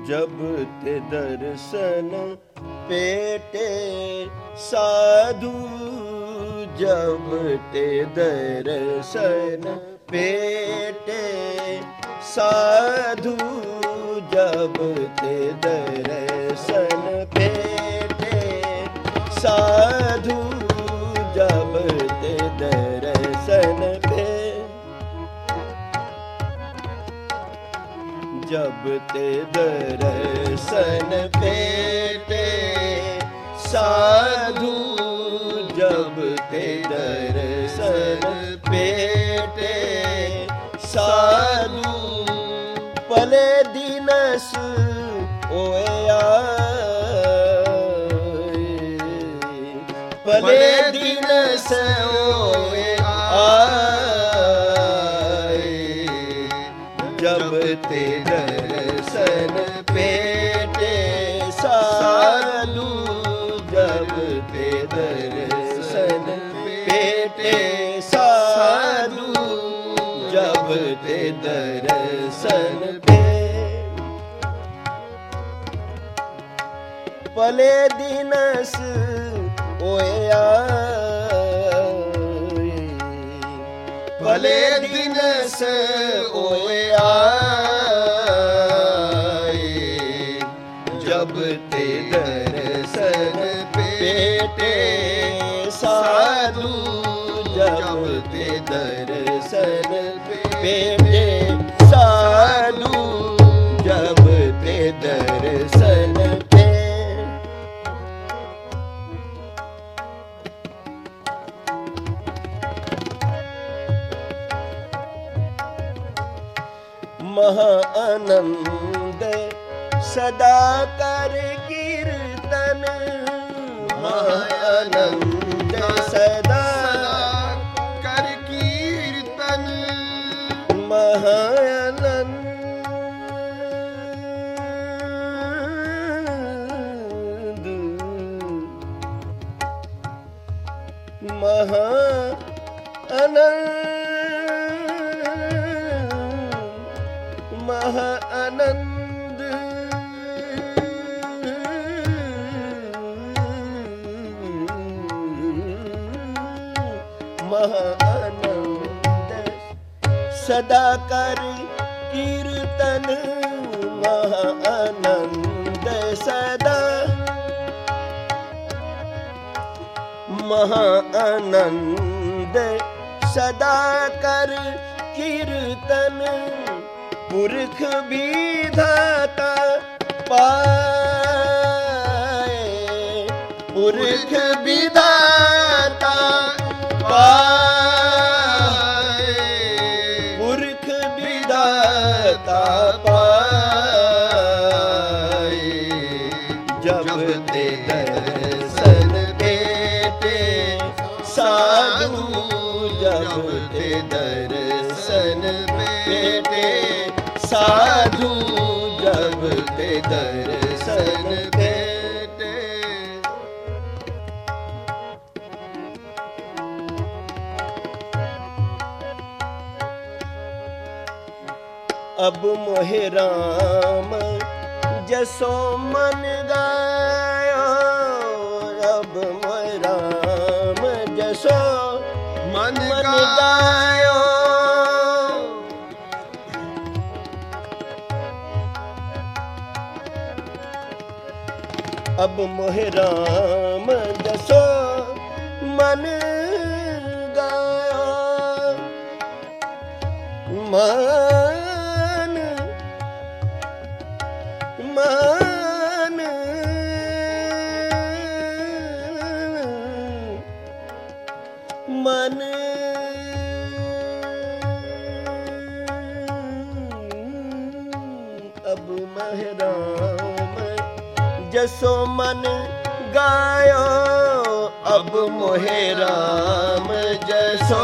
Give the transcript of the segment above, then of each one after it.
ਜਬ ਤੇ ਦਰਸ਼ਨ ਪੇਟੇ ਸਾਧੂ ਜਬ ਤੇ ਦਰਸ਼ਨ ਪੇਟੇ ਸਾਧੂ ਜਬ ਤੇ ਦਰਸ਼ਨ ਪੇਟੇ ਸਾਧੂ ਜਬ ਤੇ ਦਰਸ਼ਨ ਜਬ ਤੇ ਦਰਸਨ ਪੇਟੇ ਸਾਧੂ ਜਬ ਤੇ ਦਰਸਨ ਪੇਟੇ ਸਾਧੂ ਪਲੇ ਦਿਨਸ ਓਇਆ ਪਲੇ ਦਿਨਸ ਓ ਦਰਸ਼ਨ ਭੇਟੇ ਸਾਧੂ ਜਬ ਤੇ ਦਰਸ਼ਨ ਪਲੇ ਦਿਨਸ ਓਇਆ ਭਲੇ ਦਿਨਸ ਓਏ ਦਰਸ਼ਨ ਪੇਮੇ ਸਾਨੂੰ ਜਬ ਤੇ ਦਰਸ਼ਨ ਪੇ ਮਹਾ ਆਨੰਦ ਸਦਾ ਕਰ ਕੀਰਤਨ ਮਹਾ ਆਨੰਦ ਮਹਾ ਅਨੰਦ ਮਹਾ ਅਨੰਦ ਮਹਾ ਅਨੰਦ ਸਦਾ ਕਰ ਕੀਰਤਨ ਮਹਾ ਅਨੰਦ ਸਦਾ ਮਹਾ ਆਨੰਦ ਸਦਾ ਕਰ ਕੀਰਤਨ ਪੁਰਖ ਵਿਧਾਤਾ ਪਾਏ ਪੁਰਖ ਵਿਧਾਤਾ ਪਾਏ ਅਬ ਮੋਹਿ ਰਾਮ, ਜਸੋ ਮਨ ਗਾਇਓ ਅਬ ਮੋਹਿ ਰਾਮ, ਜਸੋ ਮਨ ਗਾਇਓ। ਅਬ ਮੋਹਿ ਰਾਮ, ਜਸੋ ਮਨ ਗਾਇਓ। ਮਨ ਅਬ ਮਹਿਰਾਮ ਜਸੋ ਮਨ ਗਾਇਓ, ਅਬ ਮੋਹਿਰਾਮ ਜਸੋ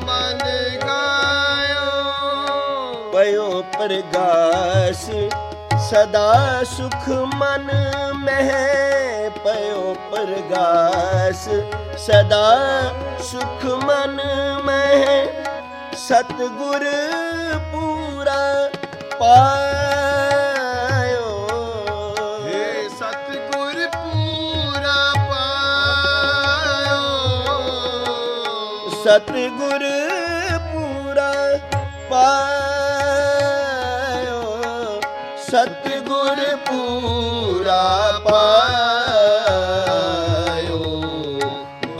ਮਨ ਗਾਇਓ। ਪਇਓ ਪ੍ਰਗਾਸ, ਸਦਾ ਸੁਖ ਮਨ ਮਹਿ। ਪਇਓ ਪ੍ਰਗਾਸ, ਸਦਾ ਸੁਖ ਮਨ ਮਹਿ। ਸਤਗੁਰ ਪੂਰਾ ਪਾ ਸਤਿਗੁਰ ਪੂਰਾ ਪਾਇਓ। ਸਤਿਗੁਰ ਪੂਰਾ ਪਾਇਓ।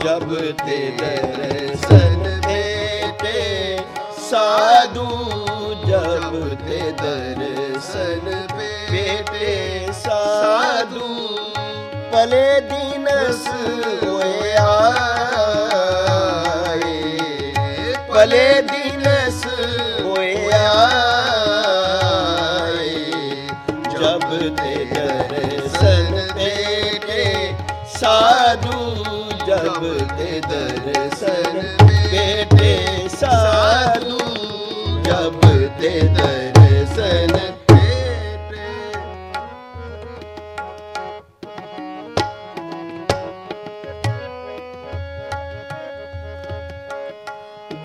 ਜਬ ਤੇ ਦਰਸ਼ਨ ਭੇਟੇ, ਸਾਧੂ ਜਬ ਤੇ ਦਰਸ਼ਨ ਭੇਟੇ, ਸਾਧੂ ਪਲੇ ਦਿਨਸ ਹੋਇਆ ਦਰਸ਼ਨ ਭੇਟੇ ਸਾਧੂ ਜਬ ਤੇ ਦਰਸ਼ਨ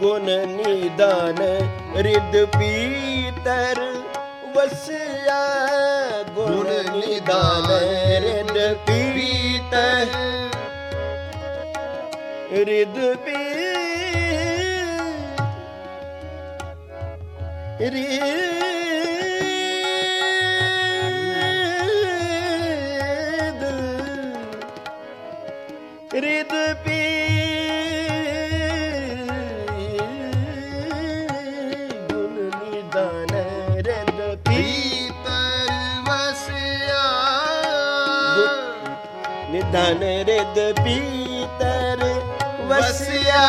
ਗੁਣ ਨਿਦਾਨ ਰਿਦ ਪੀਤਰ ਵਸਿਆ ਗੁਣ ਨਿਦਾਨ ਰਿਦ ਪੀਤਰ ਰਿਦ ਪੀ ਰਿਦ ਰਿਦ ਪੀ ਨਿਦਾਨ ਰਿਦ ਪੀਤਰ ਵਸਿਆ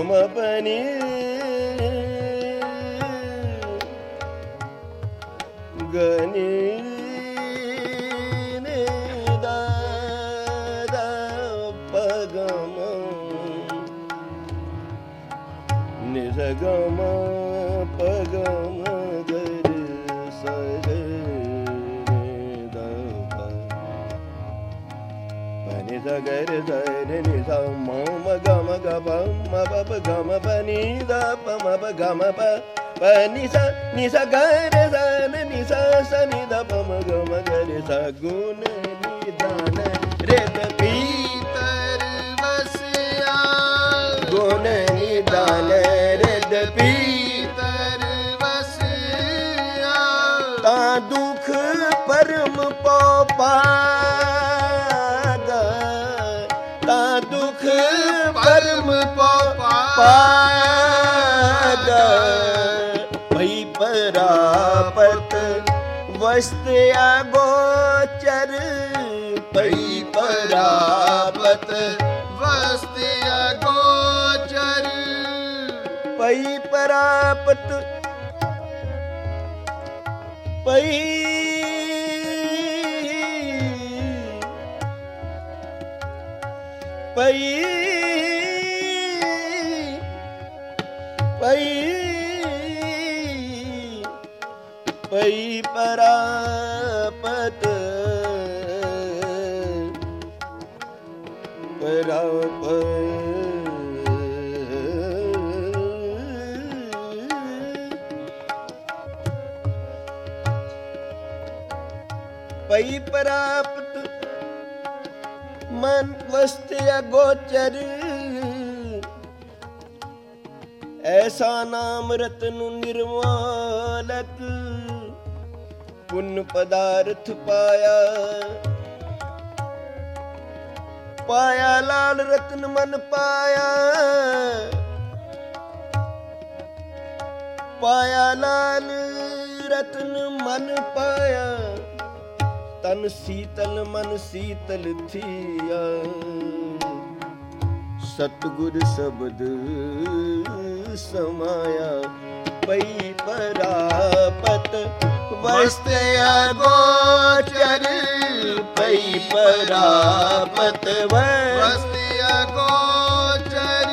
ਗਮ ಸ ಗರಿ ಸ ರಿ ನಿ ಸ ಮ ಮ ಗ ಮ ಗ ಪ ಮ ಪ ಪ ಗ ಮ ಪ ನಿ ದ ಪ ಮ ಪ ಗ ಮ ಪ ಪ ನಿ ಸ ನಿ ಸ ಗ ರಿ ಸ ನ ನಿ ಸ ಸ ನಿ ದ ಪ ಮ ಗ ಮ ಗ ರಿ ಸ ಗುಣ ನಿ ದಾನ ರೆ ತ ಪಿ ತರ ವಸ್ಯ ಗುಣ ನಿ ದಾನ ರೆ ದ ಪಿ ਪਾਗਾ ਭਈ ਪਰਾਪਤ ਵਸਤ ਅਗੋਚਰ ਭਈ ਪਰਾਪਤ ਵਸਤਿਆ ਗੋਚਰ ਭਈ ਪਰਾਪਤ ਪਈ ਪਈ ਪਈ ਪਈ ਪਰਾਪਤ। ਪਰਾਪ ਪਈ ਪ੍ਰਾਪਤ। ਮਨ ਵਸਤ ਅਗੋਚਰ। ਐਸਾ ਨਾਮ ਰਤਨ ਨਿਰਮਾਲਕ ਪੁੰਨ ਪਦਾਰਥ ਪਾਇਆ। ਪਾਇਆ ਲਾਲ ਰਤਨ ਮਨ ਪਾਇਆ। ਪਾਇਆ ਲਾਲ ਰਤਨ ਮਨ ਪਾਇਆ। ਤਨ ਸੀਤਲ ਮਨ ਸੀਤਲ ਥੀਆ। ਸਤਗੁਰ ਸ਼ਬਦ ਸਮਾਇਆ। ਪਈ ਪਰਾਪਤ ਵਸਤ ਅਗੋਚਰ ਪਈ ਪਰਾਪਤ ਵਸਤ ਵਸਤਿਆ ਗੋਚਰ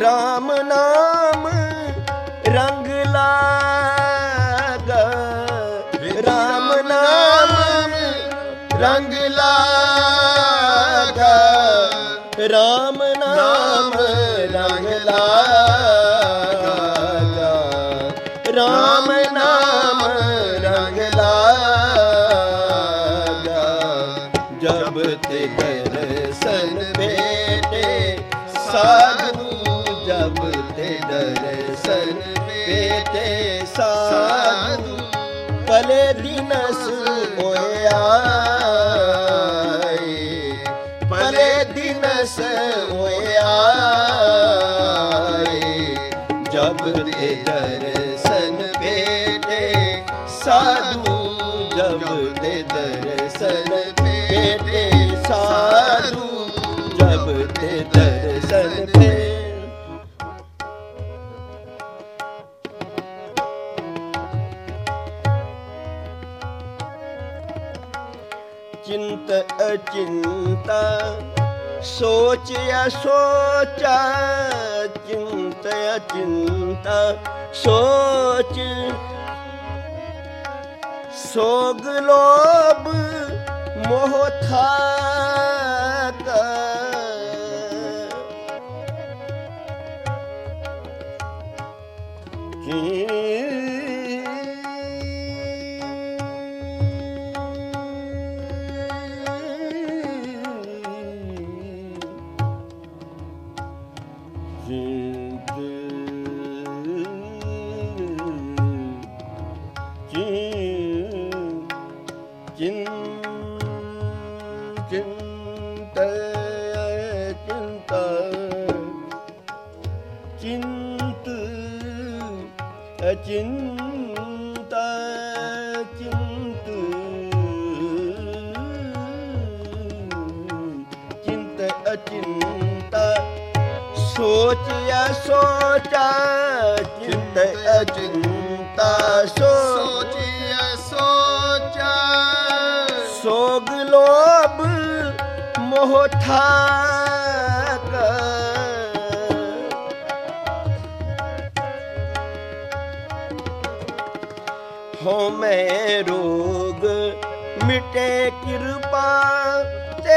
ਰਾਮ ਨਾਮ ਰੰਗ ਲਾਗਾ। ਰਾਮ ਨਾਮ ਰੰਗ ਲਾਗਾ। ਰਾਮ ਦਰਸ਼ਨ ਭੇਟੇ ਸਾਧੂ ਭਲੇ ਦਿਨਸ ਹੋਇਆ ਭਲੇ ਦਿਨਸ ਹੋਇਆ ਜਬ ਤੇ ਦਰਸ਼ਨ ਚਿੰਤ ਅਚਿੰਤ। ਸੋਚ ਅਸੋਚਾ ਚਿੰਤ ਅਚਿੰਤਾ। ਸੋਚ ਸੋਗ ਲੋਭ ਮੋਹ ਥਾਕ ਅਚਿੰਤਾ ਸੋਚਿਆ ਸੋਚਾ ਚਿੰਤ ਅਚਿੰਤਾ ਸੋਚ ਸੋਚਿਆ ਸੋਚਾ। ਸੋਗ ਲੋਭ ਮੋਹ ਥਾਕ ਹੋ ਮੈਂ ਰੋਗ ਮਿਟੇ ਕਿਰਪਾ ਤੇ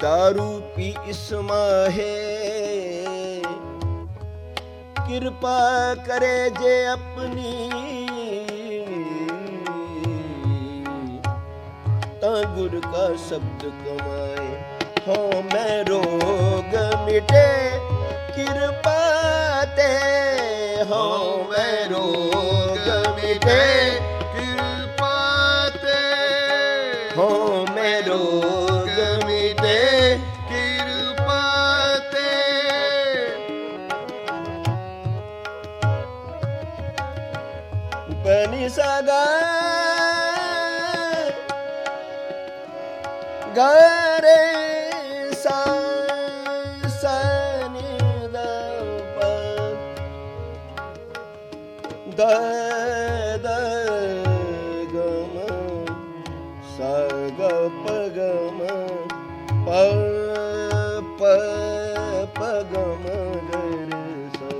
ਦਾਰੂ ਪੀ ਇਸ ਮਾਹੇ ਕਿਰਪਾ ਕਰੇ ਜੇ ਆਪਣੀ ਤਾਂ ਗੁਰ ਕਾ ਸ਼ਬਦ ਕਮਾਏ ਹੋ ਮੈਂ ਰੋਗ ਮਿਟੇ ਕਿਰਪਾ ਤੇ ਹੋ ਮੈਂ ਰੋਗ ਮਿਟੇ ਗਰੇ ਸਾ ਸਨੀ ਦਾ ਪ ਦ ਦ ਗਮ ਸ ਗ ਪ ਗਮ ਪ ਪ ਪ ਗਮ ਗਰੇ ਸਾ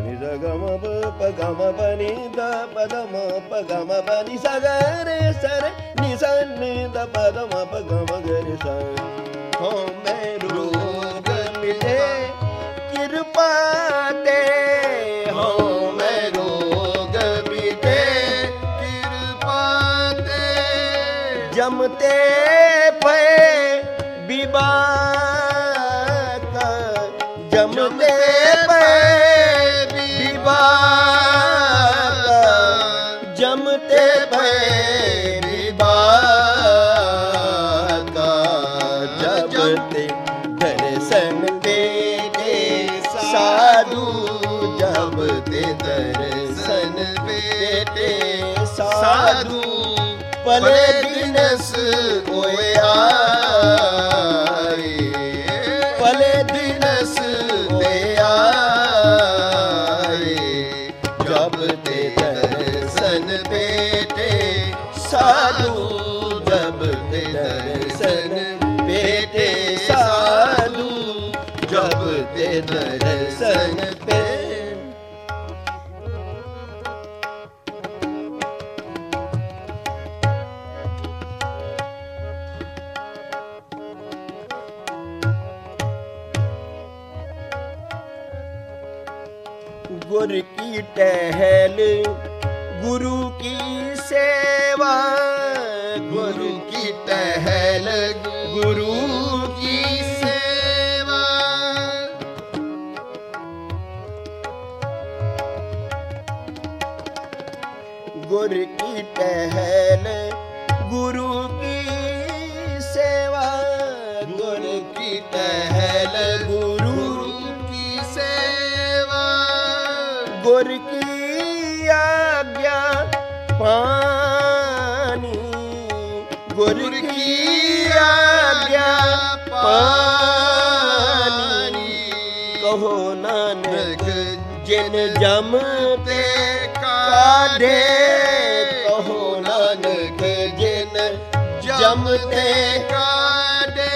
ਨੀ ਦ ਗਮ ਪ ਪ ਗਮ ਪ ਨੀ ਦ ਪ ਦ ਮ ਪ ਗਮ ਪ ਨੀ ਸ ਗਰੇ ਸਰੇ ਸੰਨੀ ਦਾ ਪਰਮ ਭਗਵ ਗਰ ਸੰ ਹੋ ਮੈ ਰੋਗ ਮਿਲੇ ਕਿਰਪਾ ਤੇ ਹੋ ਮੈ ਰੋਗ ਮਿਲੇ ਕਿਰਪਾ ਤੇ ਜਮਤੇ ਭਲੇ ਗੁਰ ਕੀ ਟਹਿਲ ਗੁਰੂ ਕੀ ਸੇਵਾ। ਪਾਣੀ ਕਹੋ ਨਾਨਕ ਜਿਨ ਜਮ ਤੇ ਕਾਢੇ ਕਹੋ ਨਾਨਕ ਜਿਨ ਜਮ ਤੇ ਕਾਢੇ।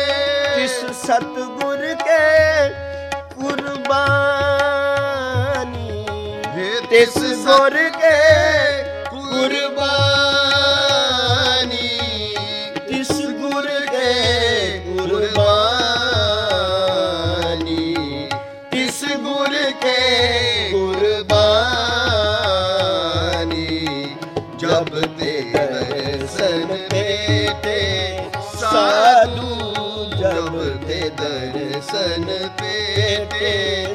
ਕਿਸ ਸਤਗੁਰ ਕੇ ਕੁਰਬਾਨੀ ਤਿਸ ਗੁਰ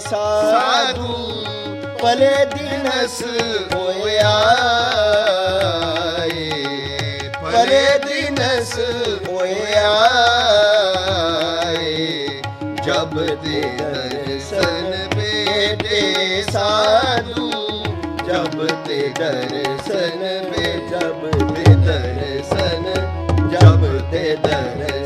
ਸਾਧੂ ਭਲੇ ਦਿਨਸ ਹੋਇਆ ਏ ਭਲੇ ਦਿਨਸ ਹੋਇਆ ਏ ਜਬ ਦੇ ਦਰਸ਼ਨ ਬੇਟੇ ਸਾਧੂ ਜਬ ਤੇ ਦਰਸ਼ਨ ਬੇ ਜਬ ਤੇ ਦਰਸ਼ਨ ਜਬ ਤੇ ਦਰਸ਼ਨ